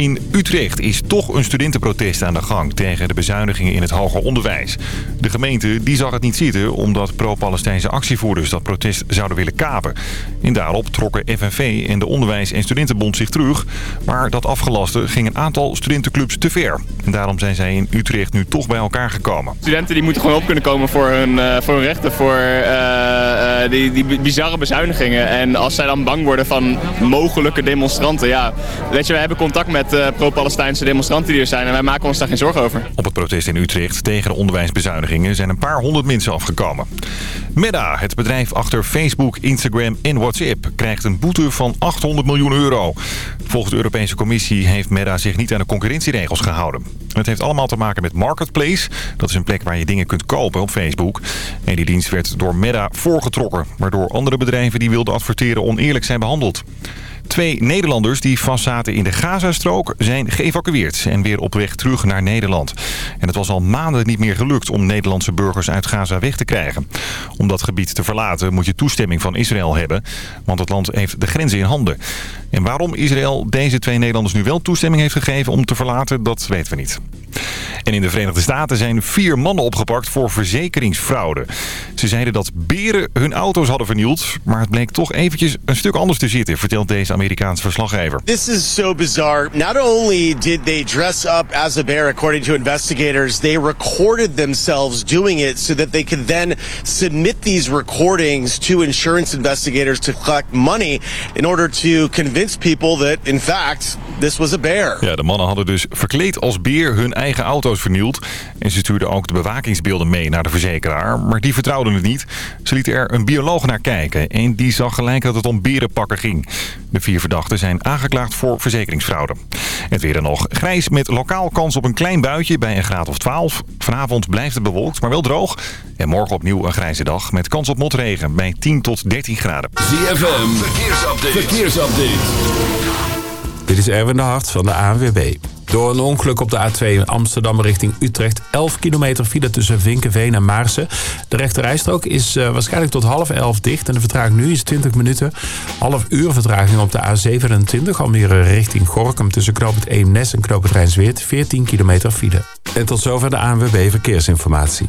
In Utrecht is toch een studentenprotest aan de gang tegen de bezuinigingen in het hoger onderwijs. De gemeente die zag het niet zitten omdat pro-Palestijnse actievoerders dat protest zouden willen kapen. En daarop trokken FNV en de Onderwijs- en Studentenbond zich terug. Maar dat afgelaste ging een aantal studentenclubs te ver. En daarom zijn zij in Utrecht nu toch bij elkaar gekomen. Studenten die moeten gewoon op kunnen komen voor hun, uh, voor hun rechten, voor uh, uh, die, die bizarre bezuinigingen. En als zij dan bang worden van mogelijke demonstranten, ja, weet je, we hebben contact met uh, pro-Palestijnse demonstranten die er zijn en wij maken ons daar geen zorgen over. Op het protest in Utrecht tegen de onderwijsbezuinigingen zijn een paar honderd mensen afgekomen. Meta, het bedrijf achter Facebook, Instagram en WhatsApp, krijgt een boete van 800 miljoen euro. Volgens de Europese Commissie heeft Meta zich niet aan de concurrentieregels gehouden. Het heeft allemaal te maken met Marketplace. Dat is een plek waar je dingen kunt kopen op Facebook. En die dienst werd door Meta voorgetrokken, waardoor andere bedrijven die wilden adverteren oneerlijk zijn behandeld. Twee Nederlanders die vastzaten in de Gazastrook zijn geëvacueerd en weer op weg terug naar Nederland. En het was al maanden niet meer gelukt om Nederlandse burgers uit Gaza weg te krijgen. Om dat gebied te verlaten moet je toestemming van Israël hebben, want het land heeft de grenzen in handen. En waarom Israël deze twee Nederlanders nu wel toestemming heeft gegeven om te verlaten, dat weten we niet. En in de Verenigde Staten zijn vier mannen opgepakt voor verzekeringsfraude. Ze zeiden dat beren hun auto's hadden vernield, maar het bleek toch eventjes een stuk anders te zitten, vertelt deze Amerikaanse verslaggever. This is so bizarre. Not only did they dress up as a bear according to investigators, they recorded themselves doing it so that they could then submit these recordings to insurance investigators to collect money in order to convince people that in fact this was a bear. Ja, de mannen hadden dus verkleed als beer hun eigen auto's vernield. En ze stuurden ook de bewakingsbeelden mee naar de verzekeraar. Maar die vertrouwden het niet. Ze lieten er een bioloog naar kijken. En die zag gelijk dat het om berenpakken ging. De vier verdachten zijn aangeklaagd voor verzekeringsfraude. Het weer dan nog. Grijs met lokaal kans op een klein buitje bij een graad of 12. Vanavond blijft het bewolkt, maar wel droog. En morgen opnieuw een grijze dag met kans op motregen bij 10 tot 13 graden. ZFM, verkeersupdate. verkeersupdate. Dit is Erwin de Hart van de ANWB. Door een ongeluk op de A2 Amsterdam richting Utrecht. 11 kilometer file tussen Vinkenveen en Maarsen. De rechterrijstrook is uh, waarschijnlijk tot half 11 dicht. En de vertraging nu is 20 minuten. Half uur vertraging op de A27. Almere richting Gorkum tussen knooppunt Eemnes en knooppunt Rijnsweert. 14 kilometer file. En tot zover de ANWB Verkeersinformatie.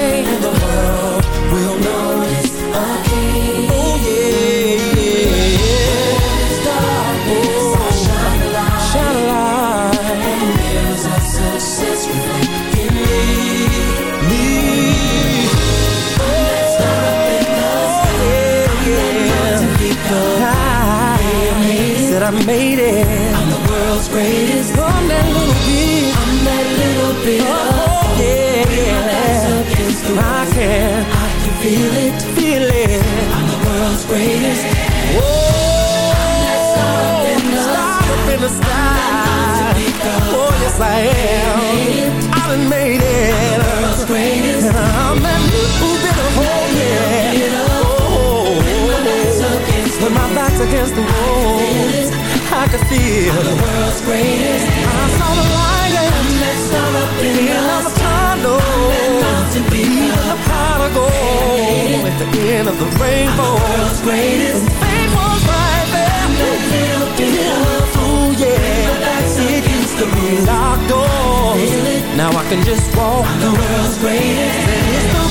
greatest. Whoa. I'm star up in the star sky. Oh, yes, I am. I done made it. I'm the world's greatest. And I'm that little bit of hope, yeah. Oh, when my back's against the wall, I can feel the world's greatest. I saw the light and that sun up in the the end of the rainbow. The world's greatest. And fame was right there. That little bit of ooh yeah. It used to be locked doors. Now I can just walk. The world's greatest. And it's the greatest.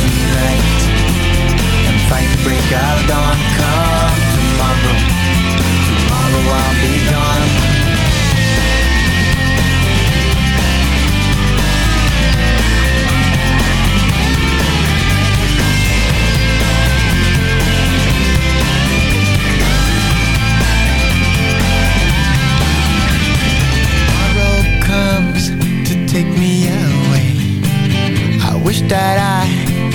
tonight and fight the break of dawn. Come tomorrow, tomorrow I'll be gone. tomorrow comes to take me away. I wish that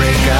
break of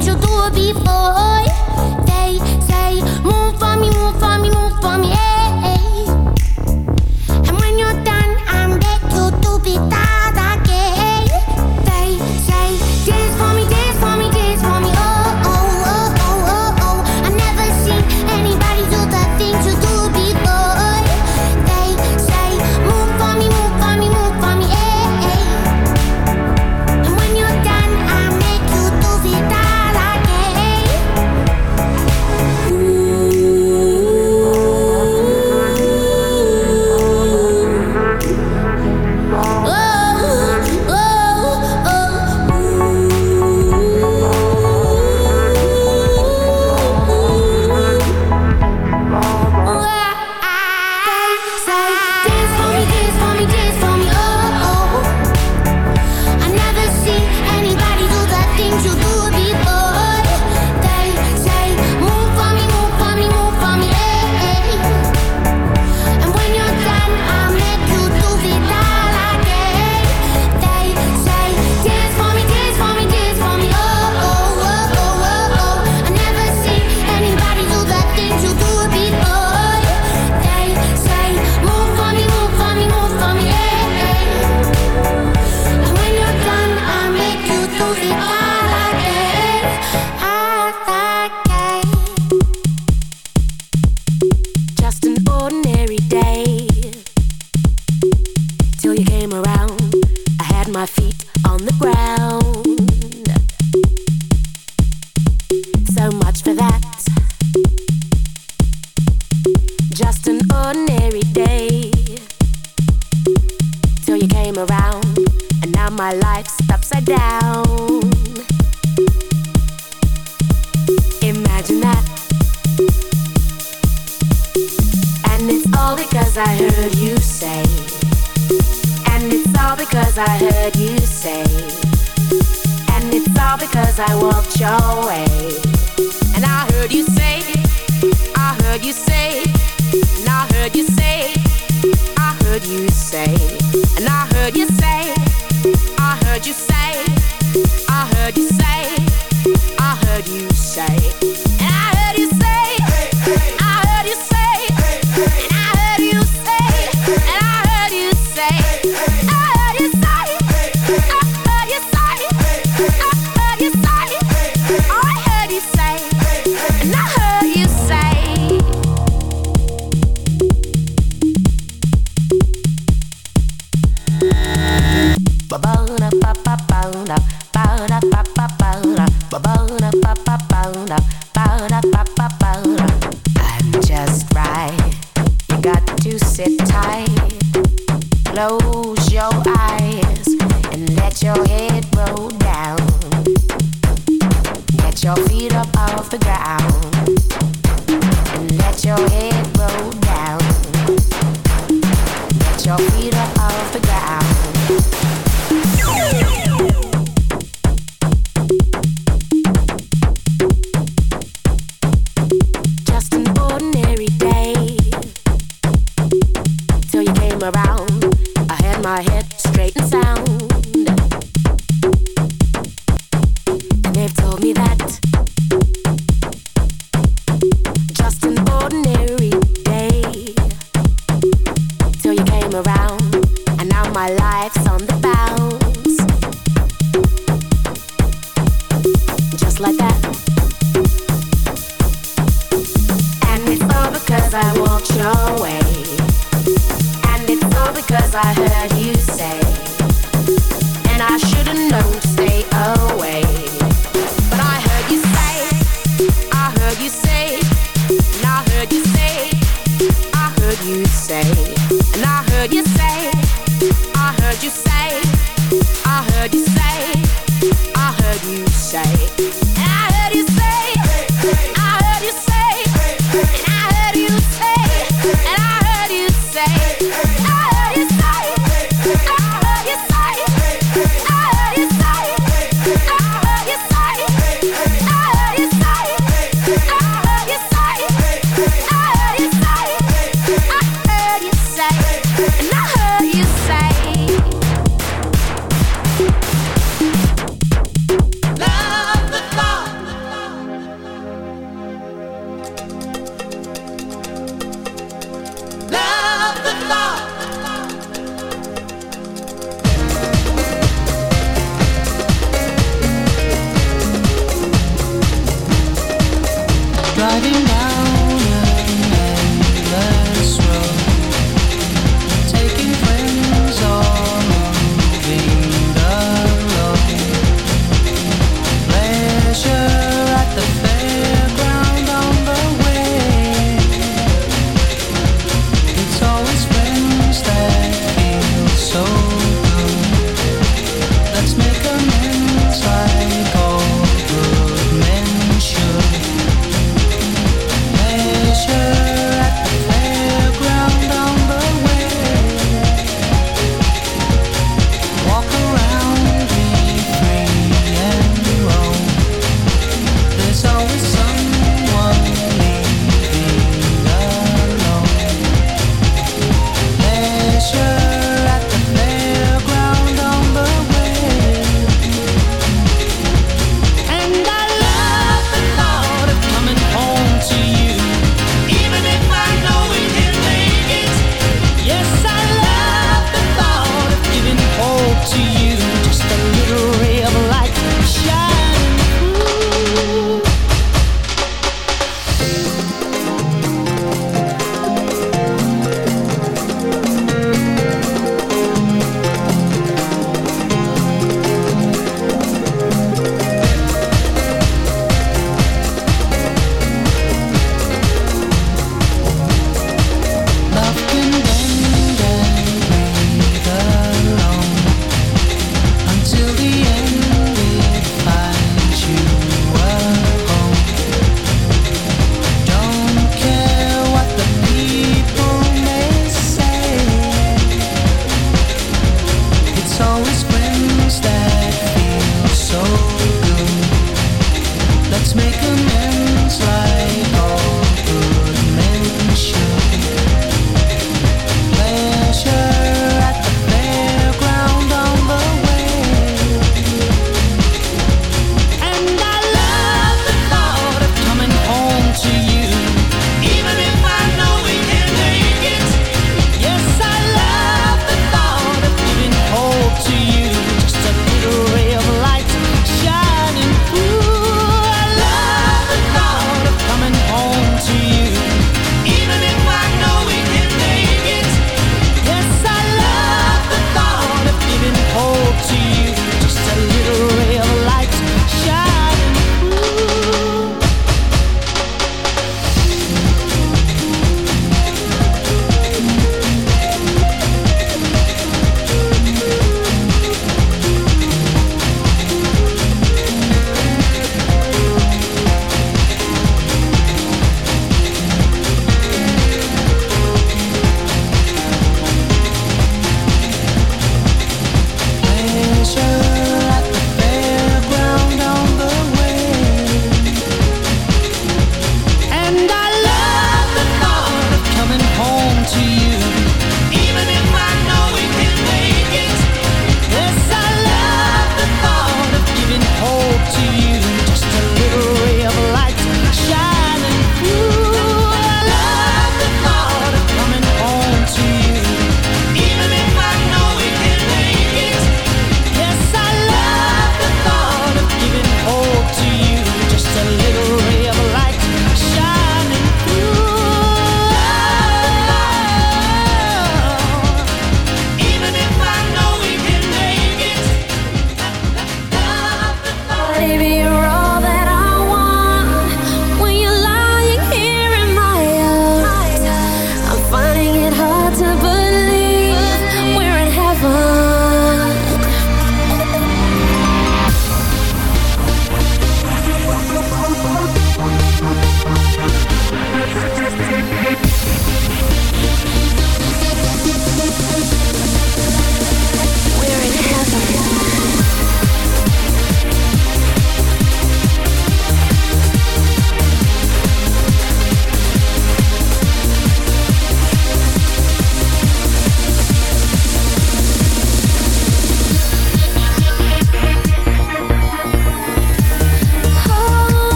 you do before. My feet on the ground.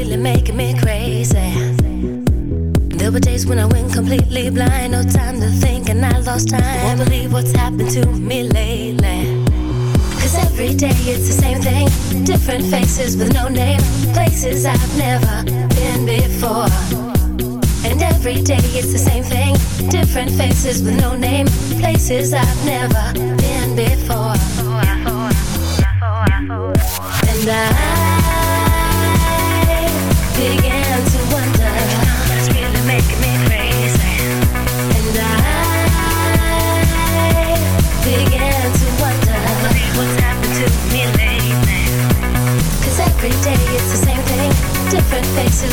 Really making me crazy. There were days when I went completely blind, no time to think, and I lost time. Can't believe what's happened to me lately. Cause every day it's the same thing, different faces with no name, places I've never been before. And every day it's the same thing, different faces with no name, places I've never been before. And I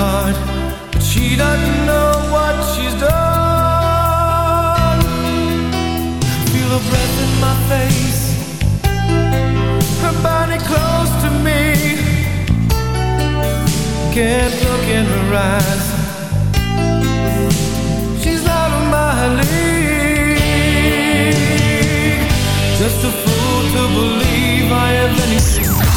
heart, but she doesn't know what she's done. Feel her breath in my face, her body close to me. Can't look in her eyes